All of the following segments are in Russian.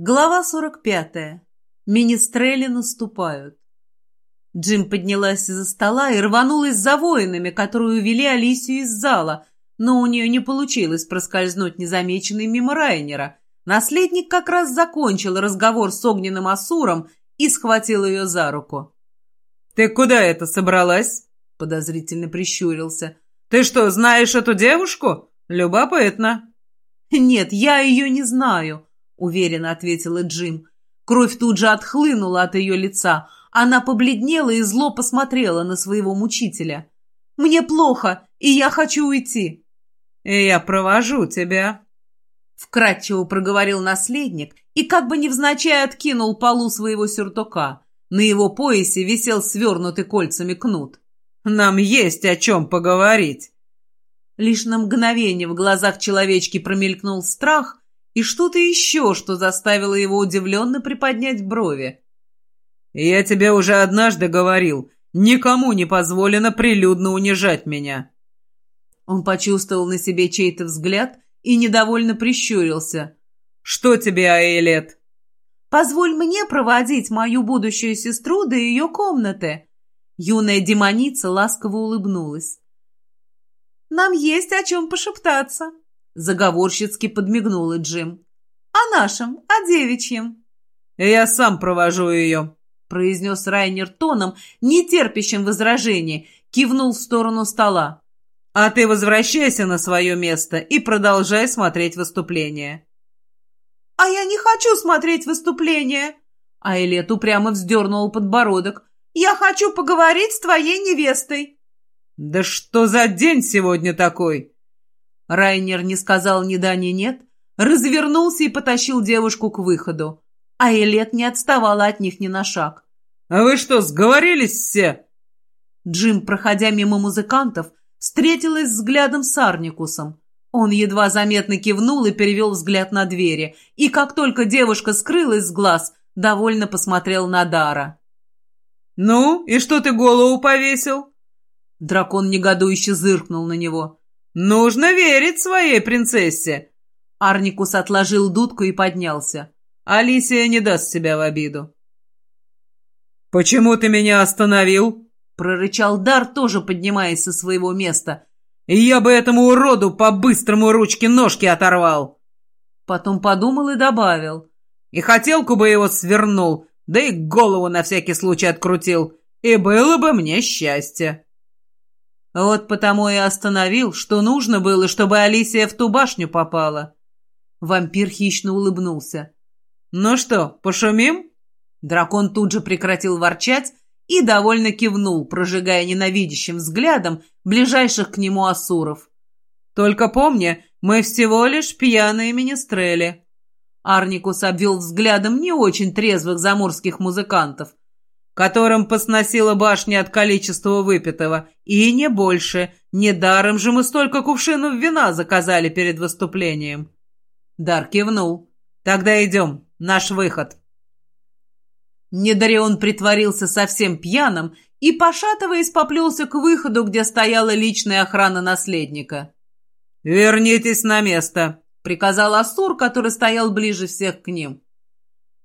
Глава 45. Министрели наступают. Джим поднялась из-за стола и рванулась за воинами, которые увели Алисию из зала, но у нее не получилось проскользнуть незамеченной мимо Райнера. Наследник как раз закончил разговор с огненным Асуром и схватил ее за руку. «Ты куда это собралась?» — подозрительно прищурился. «Ты что, знаешь эту девушку? Любопытно». «Нет, я ее не знаю», уверенно ответила Джим. Кровь тут же отхлынула от ее лица. Она побледнела и зло посмотрела на своего мучителя. «Мне плохо, и я хочу уйти». «И я провожу тебя», — вкратчиво проговорил наследник и как бы невзначай откинул полу своего сюртука. На его поясе висел свернутый кольцами кнут. «Нам есть о чем поговорить». Лишь на мгновение в глазах человечки промелькнул страх, и что-то еще, что заставило его удивленно приподнять брови. «Я тебе уже однажды говорил, никому не позволено прилюдно унижать меня». Он почувствовал на себе чей-то взгляд и недовольно прищурился. «Что тебе, Аэлет?» «Позволь мне проводить мою будущую сестру до ее комнаты». Юная демоница ласково улыбнулась. «Нам есть о чем пошептаться». Заговорщицки подмигнула Джим. «О нашем, о девичьем». «Я сам провожу ее», — произнес Райнер тоном, нетерпящим возражений, кивнул в сторону стола. «А ты возвращайся на свое место и продолжай смотреть выступление». «А я не хочу смотреть выступление!» Айлет упрямо вздернул подбородок. «Я хочу поговорить с твоей невестой!» «Да что за день сегодня такой?» Райнер не сказал ни да, ни нет, развернулся и потащил девушку к выходу. А Элет не отставала от них ни на шаг. «А вы что, сговорились все?» Джим, проходя мимо музыкантов, встретилась взглядом с Арникусом. Он едва заметно кивнул и перевел взгляд на двери, и как только девушка скрылась с глаз, довольно посмотрел на Дара. «Ну, и что ты голову повесил?» Дракон негодующе зыркнул на него. «Нужно верить своей принцессе!» Арникус отложил дудку и поднялся. «Алисия не даст себя в обиду». «Почему ты меня остановил?» прорычал Дар, тоже поднимаясь со своего места. «Я бы этому уроду по-быстрому ручки-ножки оторвал!» Потом подумал и добавил. «И хотелку бы его свернул, да и голову на всякий случай открутил, и было бы мне счастье!» Вот потому и остановил, что нужно было, чтобы Алисия в ту башню попала. Вампир хищно улыбнулся. «Ну что, пошумим?» Дракон тут же прекратил ворчать и довольно кивнул, прожигая ненавидящим взглядом ближайших к нему асуров. «Только помни, мы всего лишь пьяные министрели». Арникус обвел взглядом не очень трезвых заморских музыкантов которым посносила башня от количества выпитого, и не больше. Недаром же мы столько кувшинов вина заказали перед выступлением. Дар кивнул. Тогда идем, наш выход. Недарион притворился совсем пьяным и, пошатываясь, поплелся к выходу, где стояла личная охрана наследника. «Вернитесь на место», — приказал Асур, который стоял ближе всех к ним.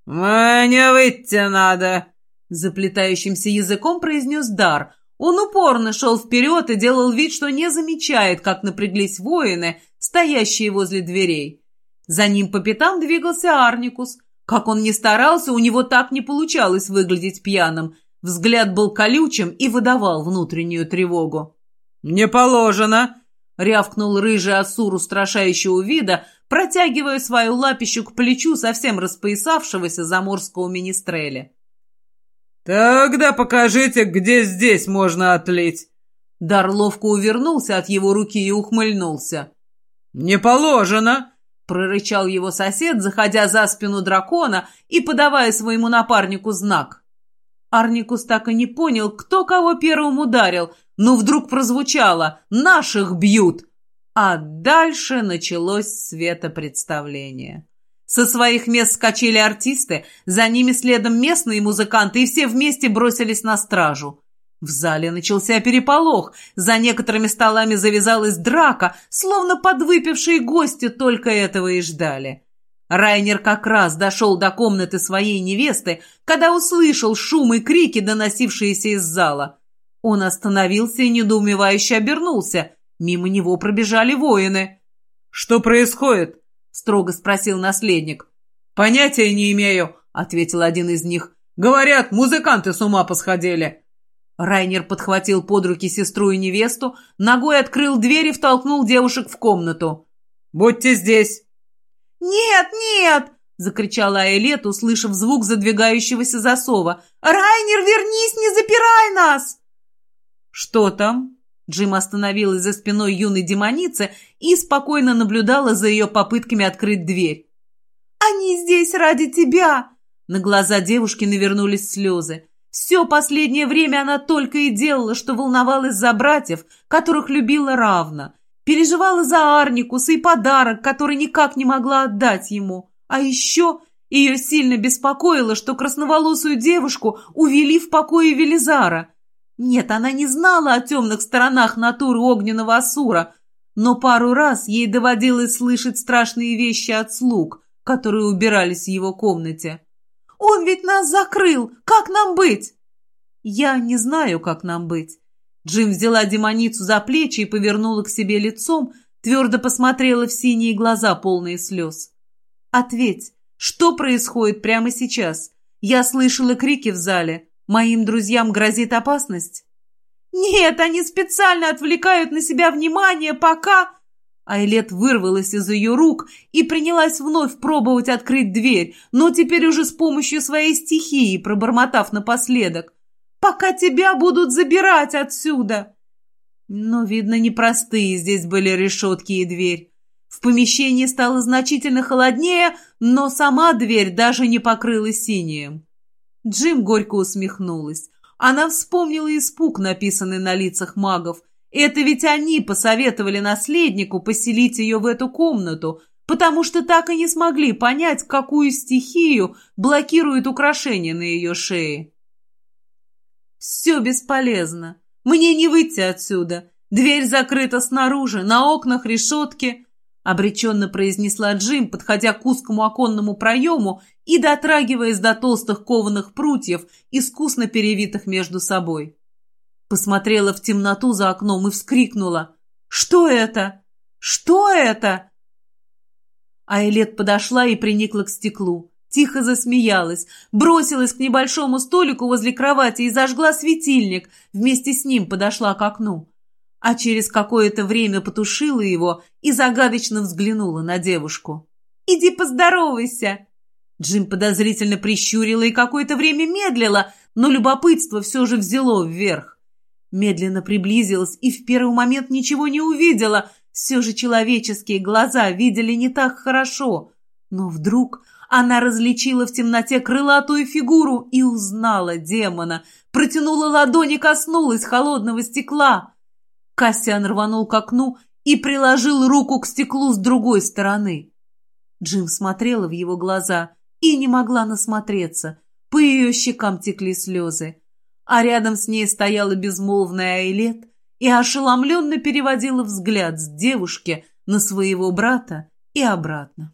«Мне выйти надо», Заплетающимся языком произнес Дар. Он упорно шел вперед и делал вид, что не замечает, как напряглись воины, стоящие возле дверей. За ним по пятам двигался Арникус. Как он ни старался, у него так не получалось выглядеть пьяным. Взгляд был колючим и выдавал внутреннюю тревогу. «Не положено!» — рявкнул рыжий Асур устрашающего вида, протягивая свою лапищу к плечу совсем распоясавшегося заморского министреля. «Тогда покажите, где здесь можно отлить». Дар ловко увернулся от его руки и ухмыльнулся. «Не положено!» — прорычал его сосед, заходя за спину дракона и подавая своему напарнику знак. Арникус так и не понял, кто кого первым ударил, но вдруг прозвучало «Наших бьют!» А дальше началось светопредставление. Со своих мест скачали артисты, за ними следом местные музыканты, и все вместе бросились на стражу. В зале начался переполох, за некоторыми столами завязалась драка, словно подвыпившие гости только этого и ждали. Райнер как раз дошел до комнаты своей невесты, когда услышал шум и крики, доносившиеся из зала. Он остановился и недоумевающе обернулся. Мимо него пробежали воины. «Что происходит?» — строго спросил наследник. «Понятия не имею», — ответил один из них. «Говорят, музыканты с ума посходили». Райнер подхватил под руки сестру и невесту, ногой открыл дверь и втолкнул девушек в комнату. «Будьте здесь!» «Нет, нет!» — закричала Айлет, услышав звук задвигающегося засова. «Райнер, вернись, не запирай нас!» «Что там?» Джим остановилась за спиной юной демоницы и спокойно наблюдала за ее попытками открыть дверь. «Они здесь ради тебя!» На глаза девушки навернулись слезы. Все последнее время она только и делала, что волновалась за братьев, которых любила равно. Переживала за Арникуса и подарок, который никак не могла отдать ему. А еще ее сильно беспокоило, что красноволосую девушку увели в покое Велизара. Нет, она не знала о темных сторонах натуры огненного Асура, но пару раз ей доводилось слышать страшные вещи от слуг, которые убирались в его комнате. «Он ведь нас закрыл! Как нам быть?» «Я не знаю, как нам быть». Джим взяла демоницу за плечи и повернула к себе лицом, твердо посмотрела в синие глаза, полные слез. «Ответь, что происходит прямо сейчас? Я слышала крики в зале. Моим друзьям грозит опасность?» «Нет, они специально отвлекают на себя внимание, пока...» Айлет вырвалась из ее рук и принялась вновь пробовать открыть дверь, но теперь уже с помощью своей стихии, пробормотав напоследок. «Пока тебя будут забирать отсюда!» Но, видно, непростые здесь были решетки и дверь. В помещении стало значительно холоднее, но сама дверь даже не покрылась синим. Джим горько усмехнулась. Она вспомнила испуг, написанный на лицах магов. Это ведь они посоветовали наследнику поселить ее в эту комнату, потому что так и не смогли понять, какую стихию блокирует украшение на ее шее. «Все бесполезно. Мне не выйти отсюда. Дверь закрыта снаружи, на окнах решетки. — обреченно произнесла Джим, подходя к узкому оконному проему и дотрагиваясь до толстых кованых прутьев, искусно перевитых между собой. Посмотрела в темноту за окном и вскрикнула. «Что это? Что это?» Айлет подошла и приникла к стеклу. Тихо засмеялась, бросилась к небольшому столику возле кровати и зажгла светильник. Вместе с ним подошла к окну а через какое-то время потушила его и загадочно взглянула на девушку. «Иди поздоровайся!» Джим подозрительно прищурила и какое-то время медлила, но любопытство все же взяло вверх. Медленно приблизилась и в первый момент ничего не увидела. Все же человеческие глаза видели не так хорошо. Но вдруг она различила в темноте крылатую фигуру и узнала демона. Протянула ладони, коснулась холодного стекла. Кассиан рванул к окну и приложил руку к стеклу с другой стороны. Джим смотрела в его глаза и не могла насмотреться. По ее щекам текли слезы. А рядом с ней стояла безмолвная Айлет и ошеломленно переводила взгляд с девушки на своего брата и обратно.